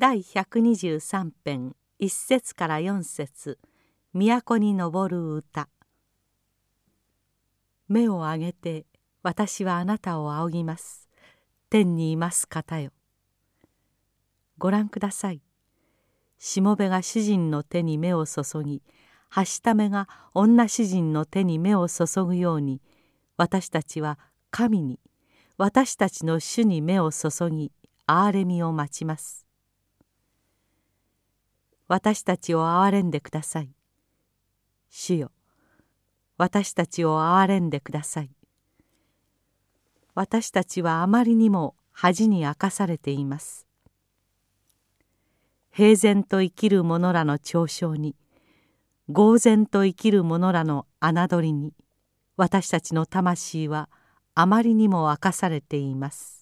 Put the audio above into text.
第123編1節から4節都に昇る歌」目を上げて私はあなたを仰ぎます。天にいます方よ。ご覧ください。しもべが主人の手に目を注ぎはしためが女主人の手に目を注ぐように私たちは神に私たちの主に目を注ぎ憐れみを待ちます。私たちを憐れんでください。主よ私たちを憐れんでください。私たちはあまりにも恥に明かされています。平然と生きる者らの嘲笑に呆然と生きる者らの侮りに私たちの魂はあまりにも明かされています。